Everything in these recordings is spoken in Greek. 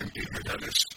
and Peter Dennis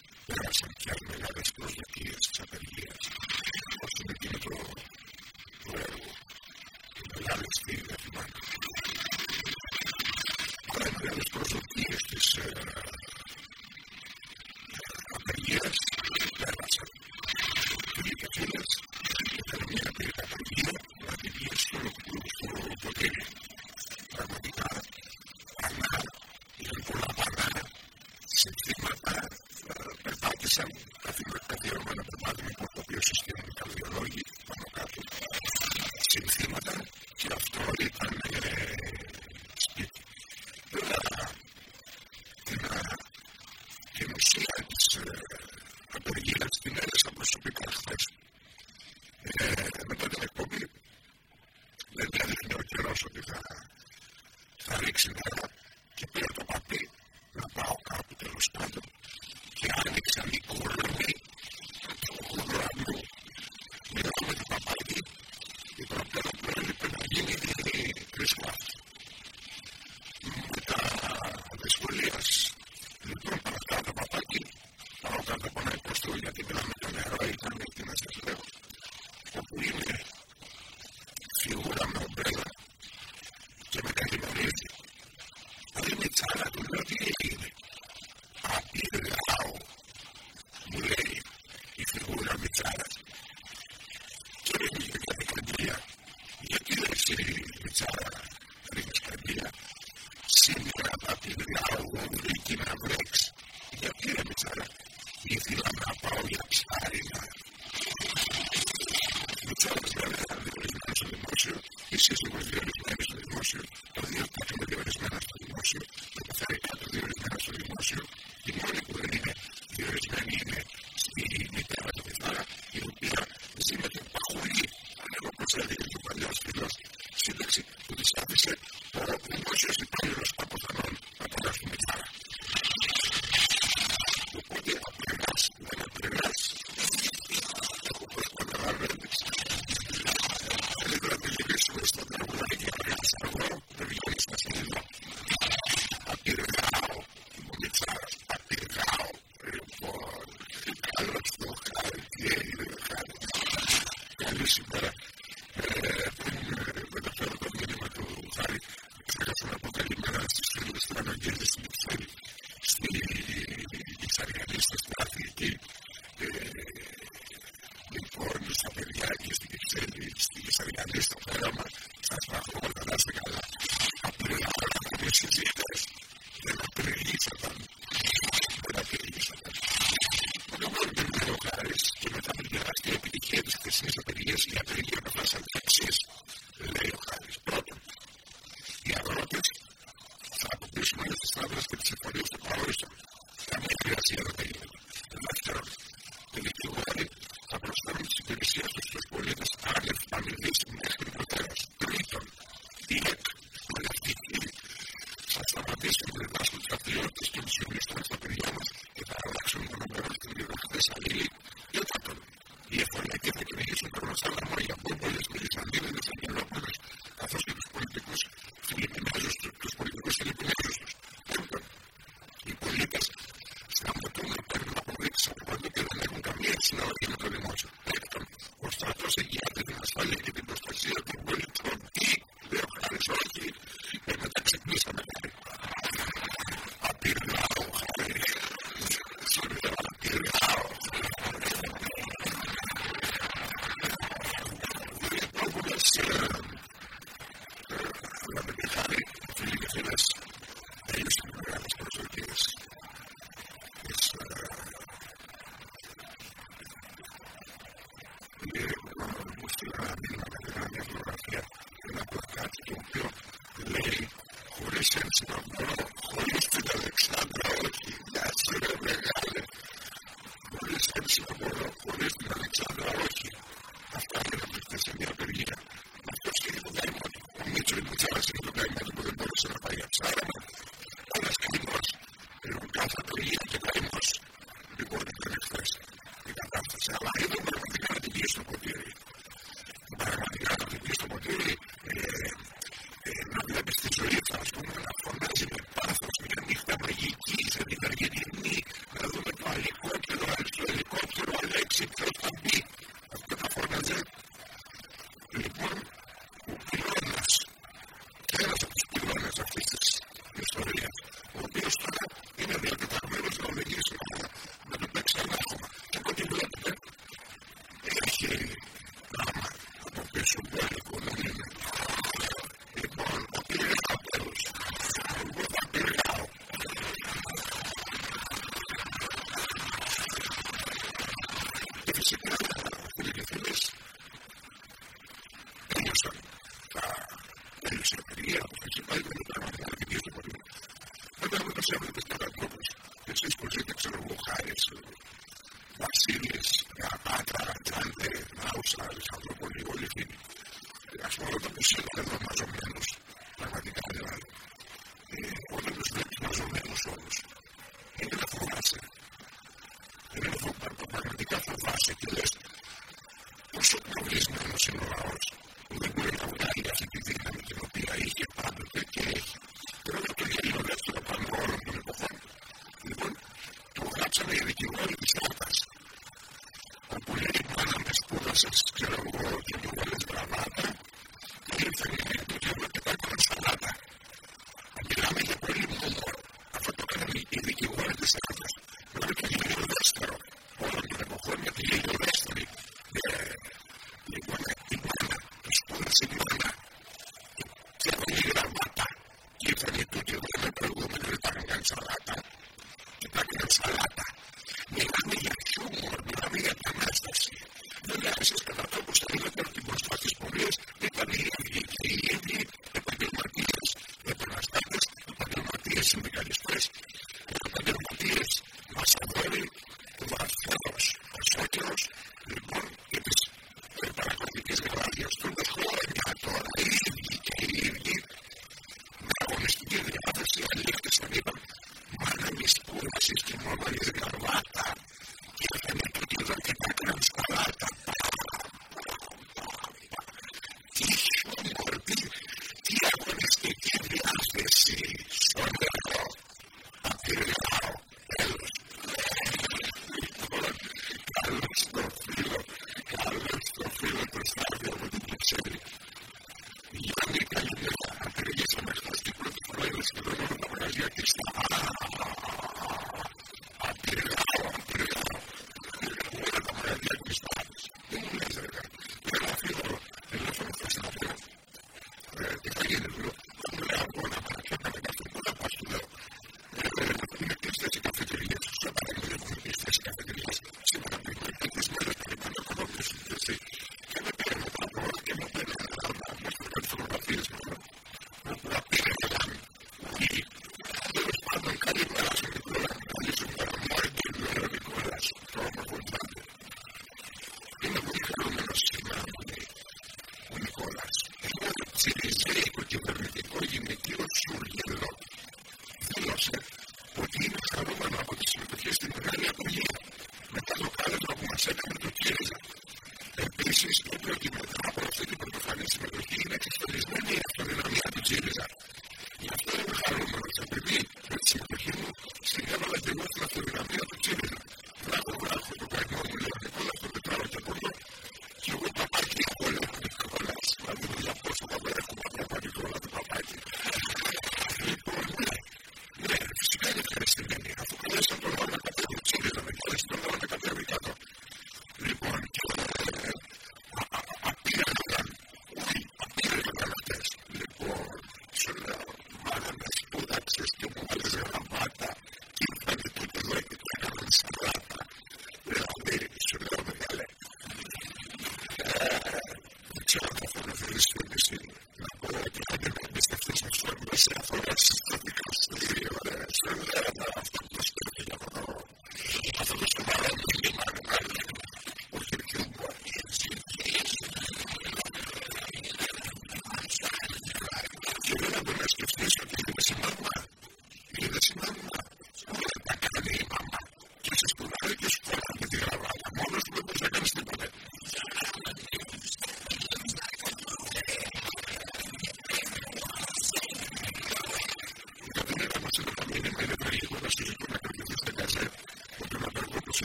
everything.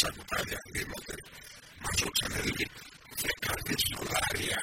σαν κουτάλια, δίματε, μας δόξανε λίγη δολάρια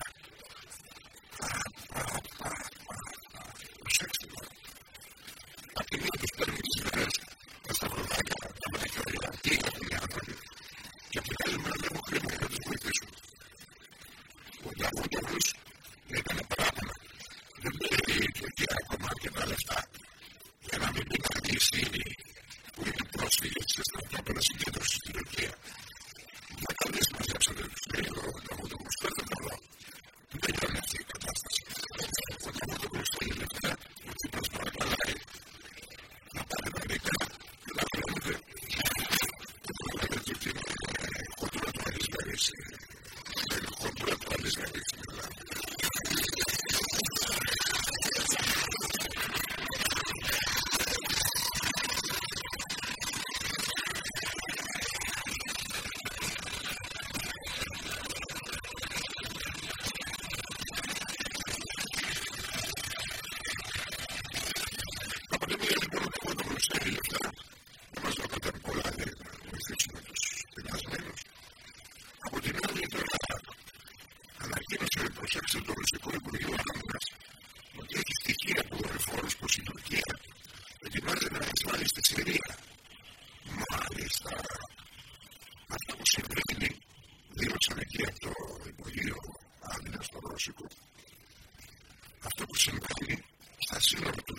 θα συνεργαστεί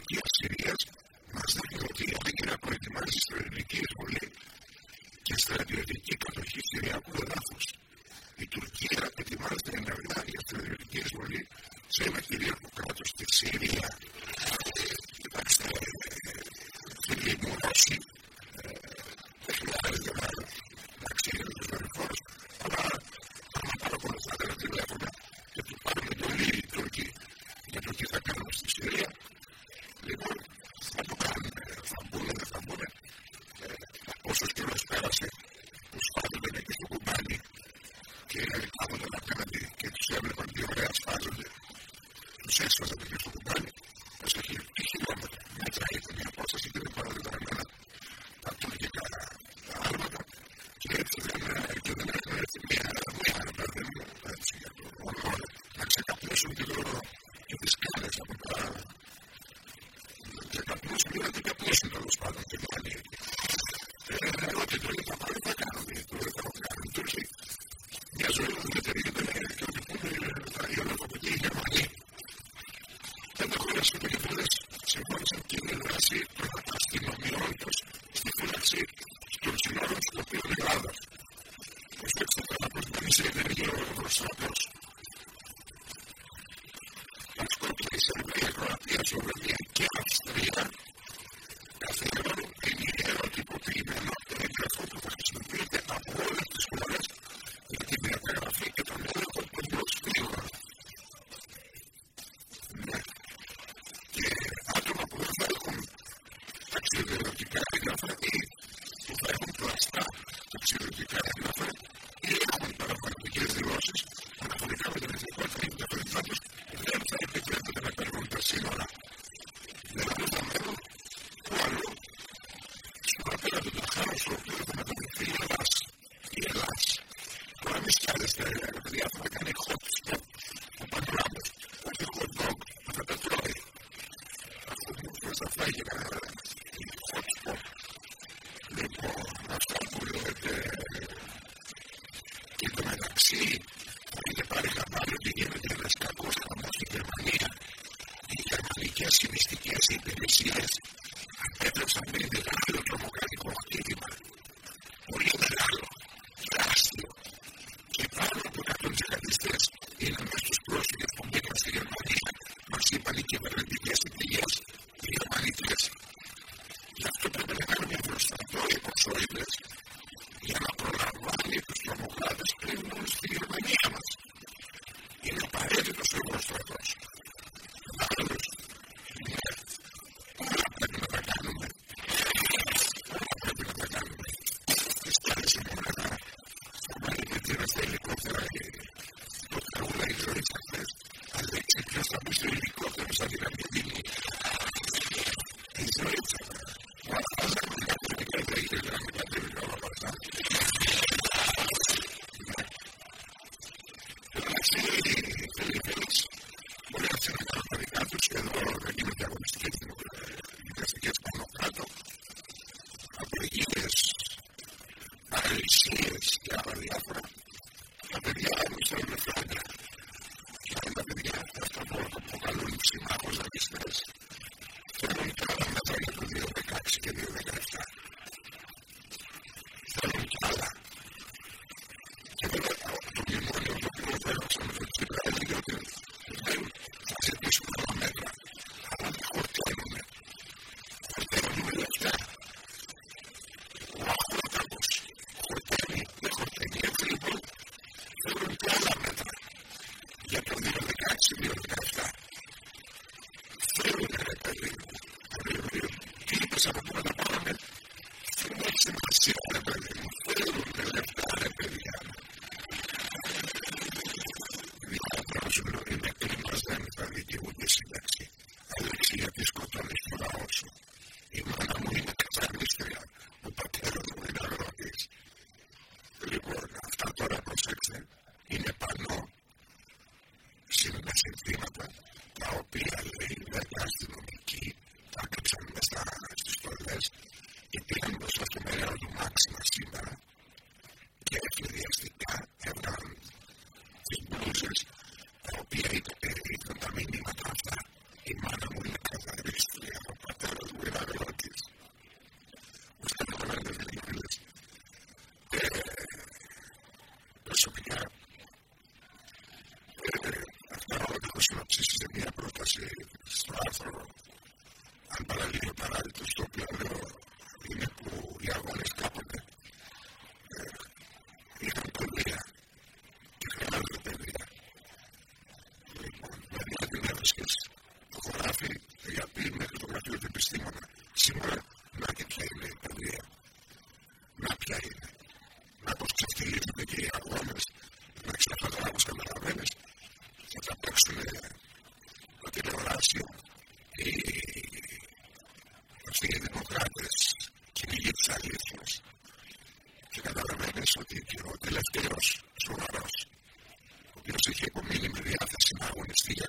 Thanks for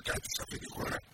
got something to learn.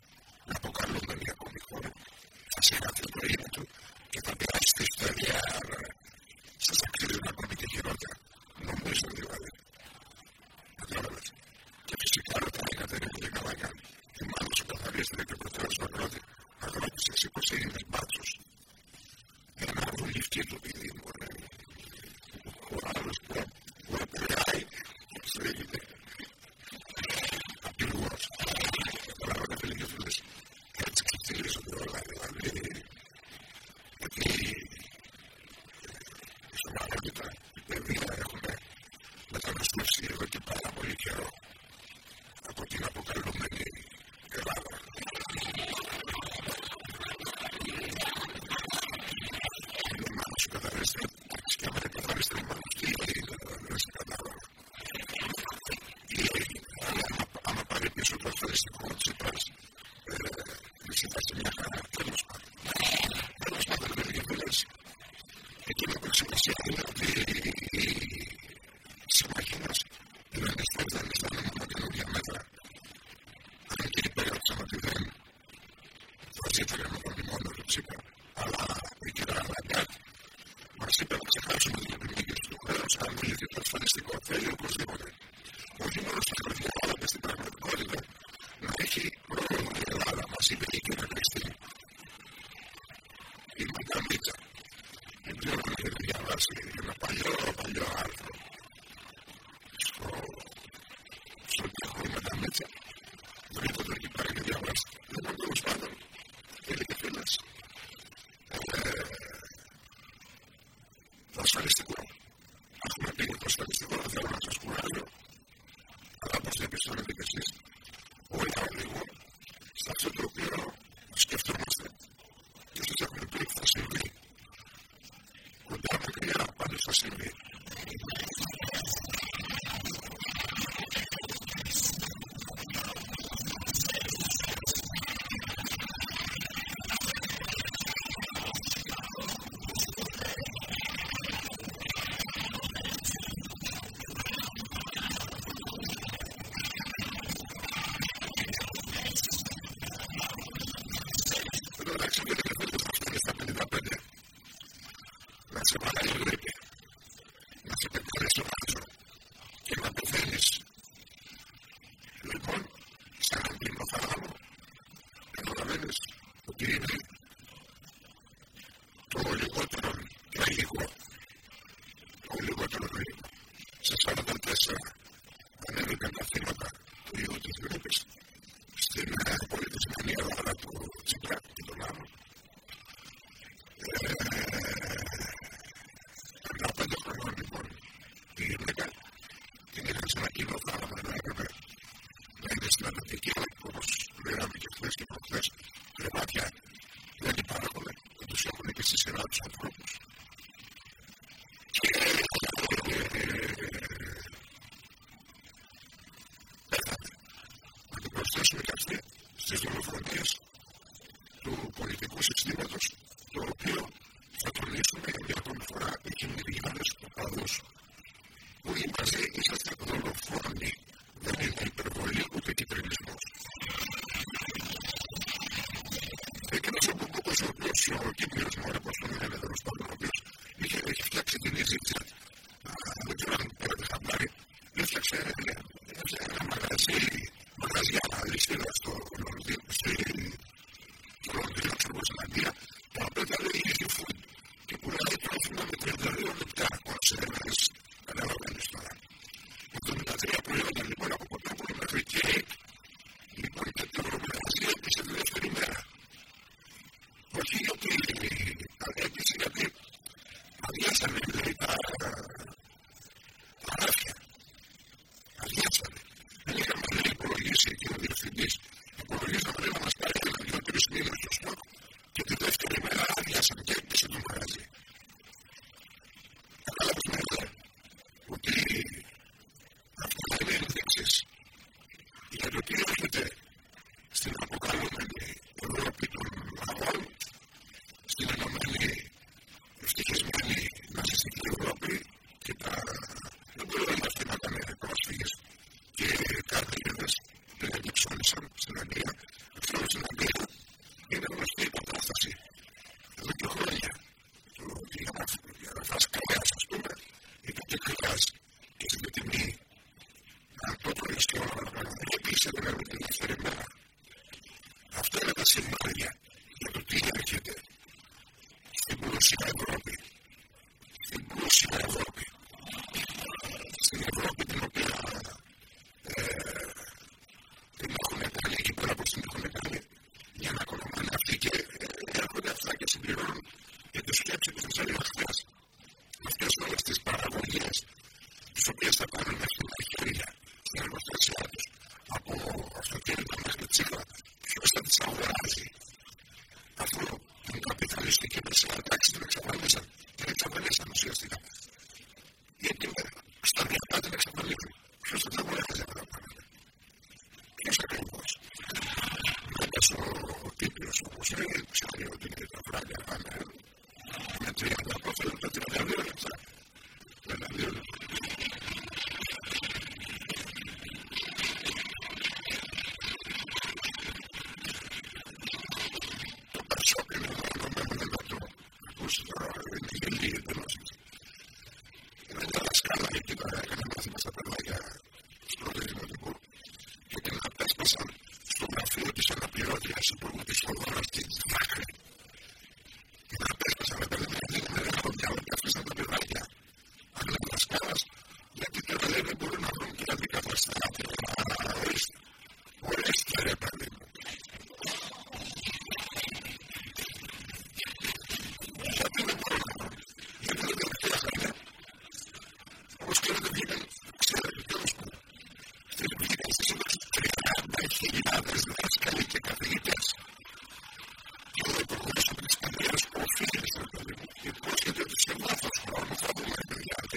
θέλει οπωσδήποτε. Όχι μόνο στην Ευρωπαϊκή αλλά και στην πραγματικότητα να έχει πρόβλημα η Ελλάδα, μα είπε η κυρία Κριστίνη. Η Μακαμίτσα. Δεν ξέρω αν έχετε διαβάσει ένα παλιό, παλιό άρθρο στο Σοκιαχώρη Μακαμίτσα. Βρείτε το εκεί πέρα και διαβάστε. Δεν είναι τέλο πάντων. Φίλε και φίλε. Ε, το ασφαλιστικό you. go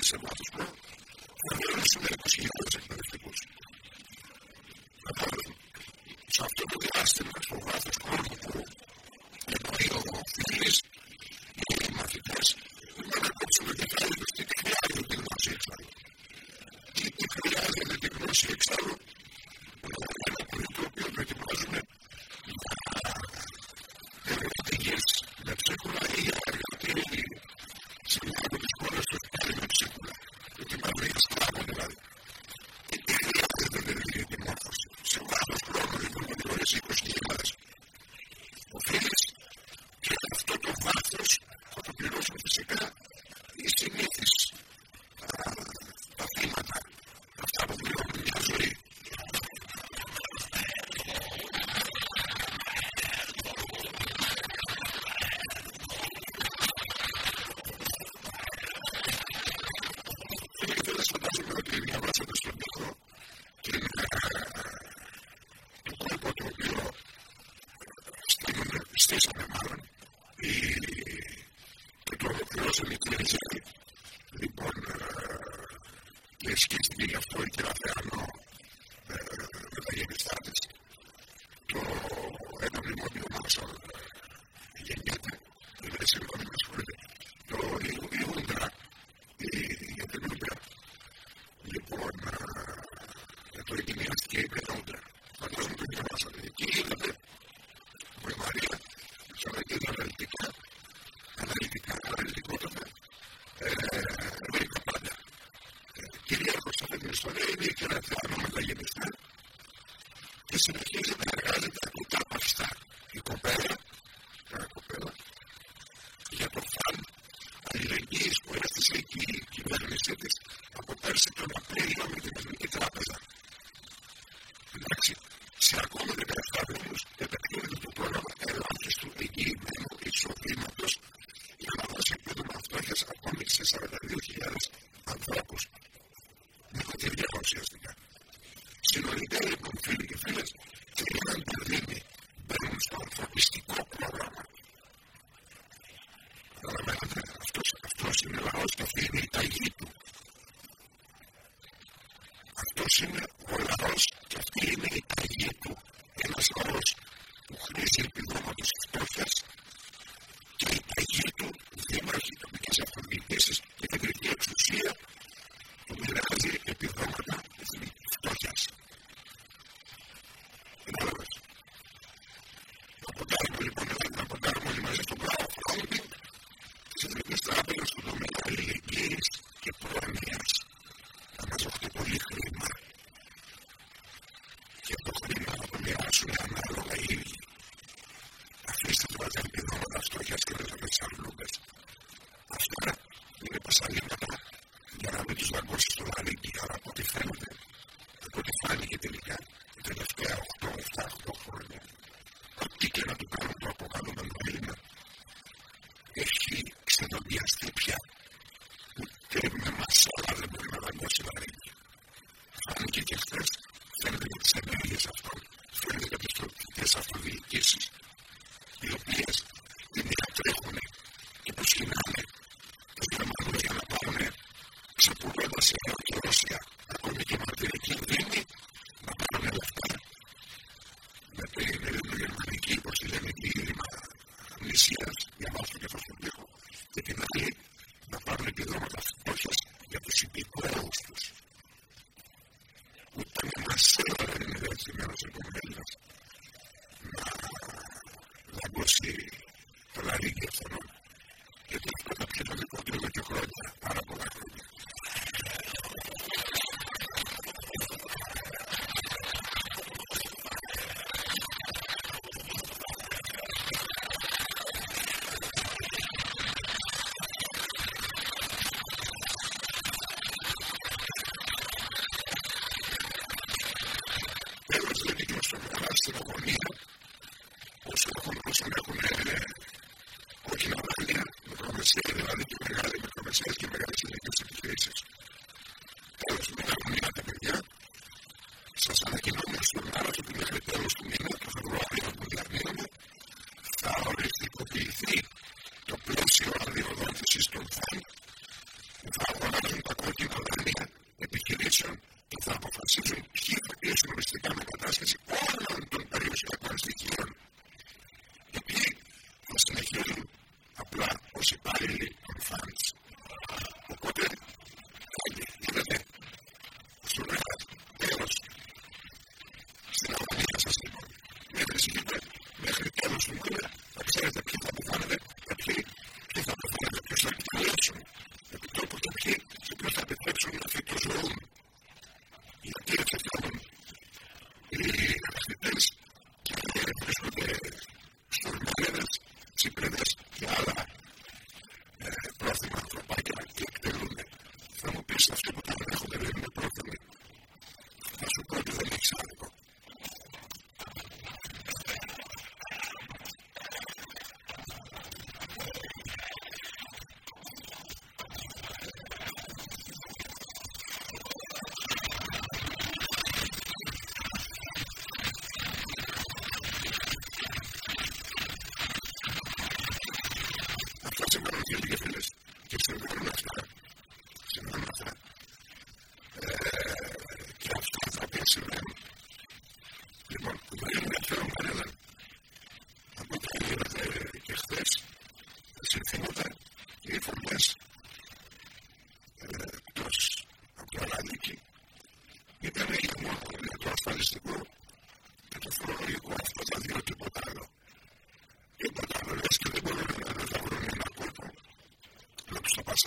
said, well, δεν είναι και να τα γενικά. watching you give them. clarity.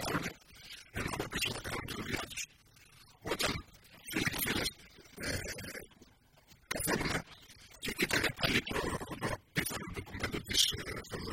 χρόνια, ενώ με πίσω θα κάνουν τη δουλειά του. Όταν φίλοι και φίλες ε, καθόμουν και κοίταγα πάλι το, το, το, το, το, το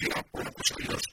Ρωσία, που είναι προσελιώς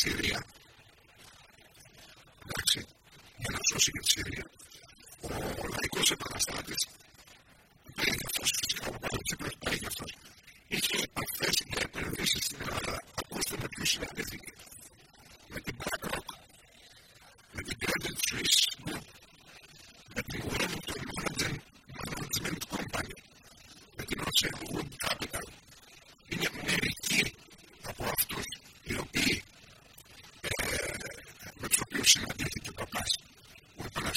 третий вариант.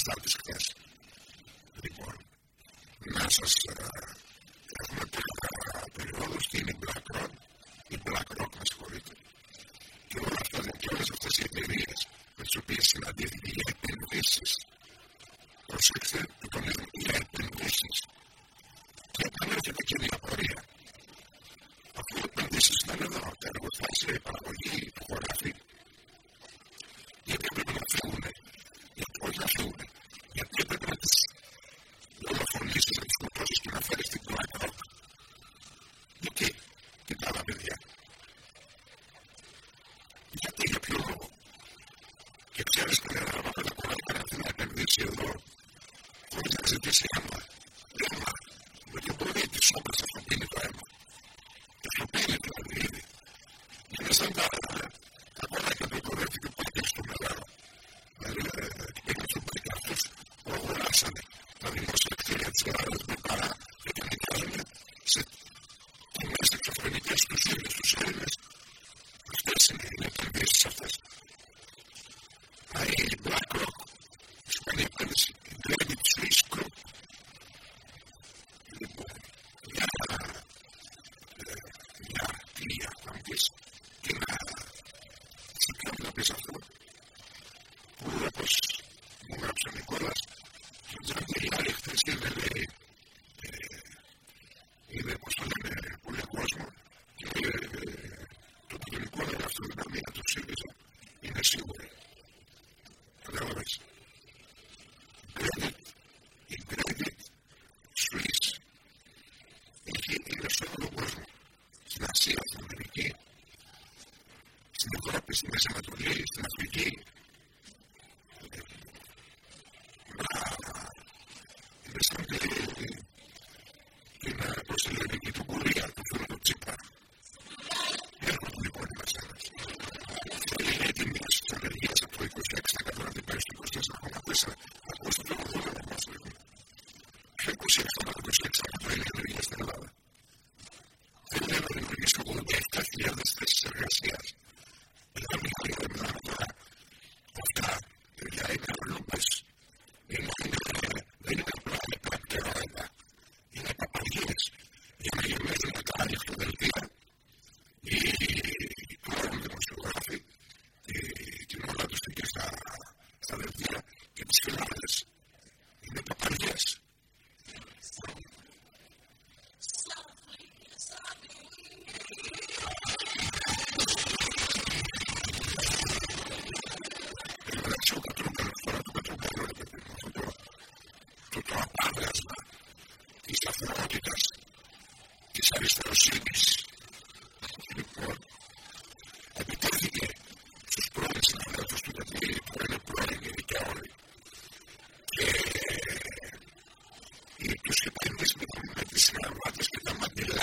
αυτά τις χθες. Λοιπόν, να ε, του ΣΥΡΙΖΑ είναι σίγουρη. cierto, la cuestión es que la realidad es. με τις γραμμάτες και τα μαντιλά.